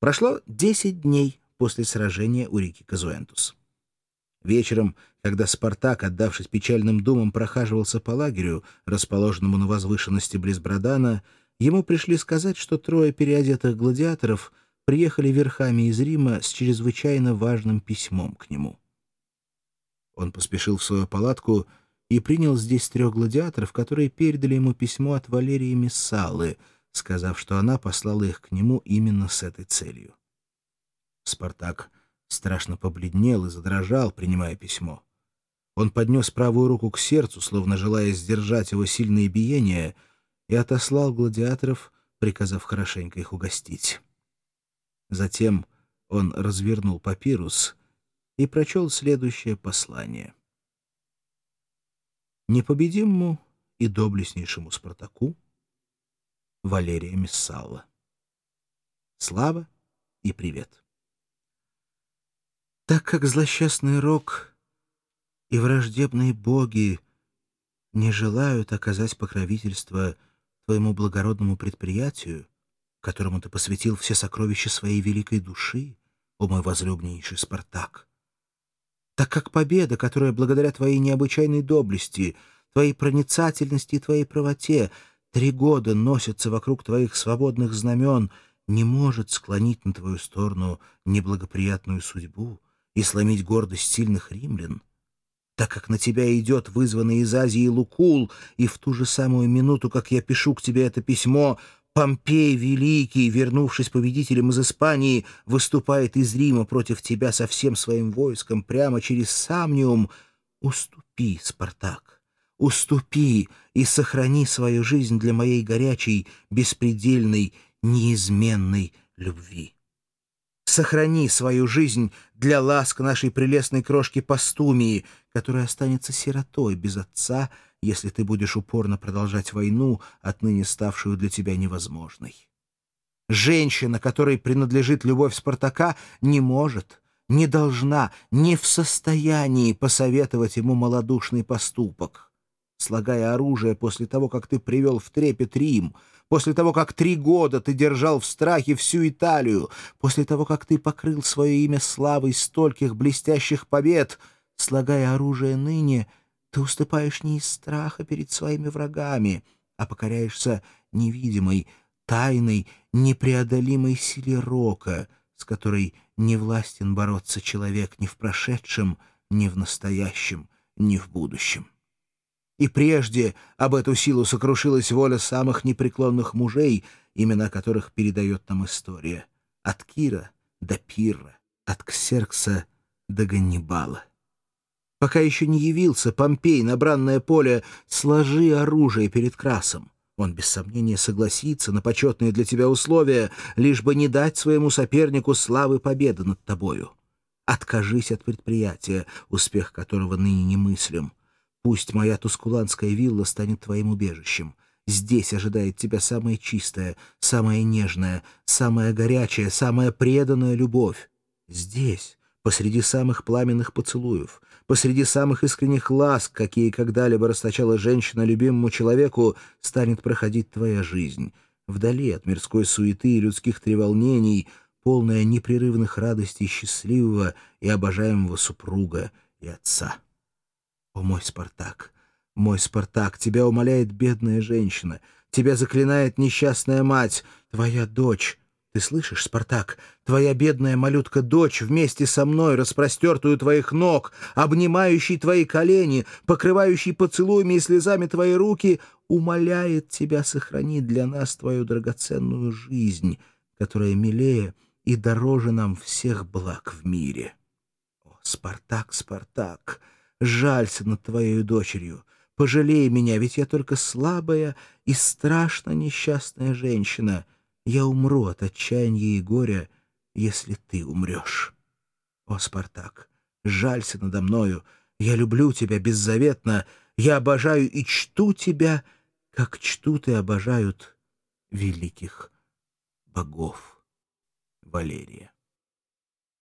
Прошло десять дней после сражения у реки Казуэнтус. Вечером, когда Спартак, отдавшись печальным думам, прохаживался по лагерю, расположенному на возвышенности близ Бродана, ему пришли сказать, что трое переодетых гладиаторов приехали верхами из Рима с чрезвычайно важным письмом к нему. Он поспешил в свою палатку и принял здесь трех гладиаторов, которые передали ему письмо от Валерии Мессалы, сказав, что она послала их к нему именно с этой целью. Спартак страшно побледнел и задрожал, принимая письмо. Он поднес правую руку к сердцу, словно желая сдержать его сильные биения, и отослал гладиаторов, приказав хорошенько их угостить. Затем он развернул папирус и прочел следующее послание. Непобедимому и доблестнейшему Спартаку Валерия Мессалла. Слава и привет. Так как злосчастный рок и враждебные боги не желают оказать покровительство твоему благородному предприятию, которому ты посвятил все сокровища своей великой души, о мой возлюбленнейший Спартак, так как победа, которая благодаря твоей необычайной доблести, твоей проницательности и твоей правоте три года носится вокруг твоих свободных знамен, не может склонить на твою сторону неблагоприятную судьбу, и сломить гордость сильных римлян, так как на тебя идет вызванный из Азии Лукул, и в ту же самую минуту, как я пишу к тебе это письмо, Помпей Великий, вернувшись победителем из Испании, выступает из Рима против тебя со всем своим войском прямо через Самниум. Уступи, Спартак, уступи и сохрани свою жизнь для моей горячей, беспредельной, неизменной любви. Сохрани свою жизнь для ласк нашей прелестной крошки Пастумии, которая останется сиротой без отца, если ты будешь упорно продолжать войну, отныне ставшую для тебя невозможной. Женщина, которой принадлежит любовь Спартака, не может, не должна, не в состоянии посоветовать ему малодушный поступок. Слагая оружие после того, как ты привел в трепет Рим — после того, как три года ты держал в страхе всю Италию, после того, как ты покрыл свое имя славой стольких блестящих побед, слагая оружие ныне, ты уступаешь не из страха перед своими врагами, а покоряешься невидимой, тайной, непреодолимой силе рока, с которой не властен бороться человек ни в прошедшем, ни в настоящем, ни в будущем. И прежде об эту силу сокрушилась воля самых непреклонных мужей, имена которых передает нам история. От Кира до Пирра, от Ксеркса до Ганнибала. Пока еще не явился Помпей на бранное поле, сложи оружие перед Красом. Он без сомнения согласится на почетные для тебя условия, лишь бы не дать своему сопернику славы победы над тобою. Откажись от предприятия, успех которого ныне немыслим. Пусть моя тускуланская вилла станет твоим убежищем. Здесь ожидает тебя самая чистая, самая нежная, самая горячая, самая преданная любовь. Здесь, посреди самых пламенных поцелуев, посреди самых искренних ласк, какие когда-либо расточала женщина любимому человеку, станет проходить твоя жизнь. Вдали от мирской суеты и людских треволнений, полная непрерывных радостей счастливого и обожаемого супруга и отца. О, мой Спартак! Мой Спартак, тебя умоляет бедная женщина, тебя заклинает несчастная мать, твоя дочь. Ты слышишь, Спартак? Твоя бедная малютка-дочь вместе со мной, распростертую твоих ног, обнимающий твои колени, покрывающий поцелуями и слезами твои руки, умоляет тебя сохранить для нас твою драгоценную жизнь, которая милее и дороже нам всех благ в мире. О, Спартак, Спартак! Жалься над твоей дочерью. Пожалей меня, ведь я только слабая и страшно несчастная женщина. Я умру от отчаяния и горя, если ты умрешь. О, Спартак, жалься надо мною. Я люблю тебя беззаветно. Я обожаю и чту тебя, как чтут и обожают великих богов. Валерия.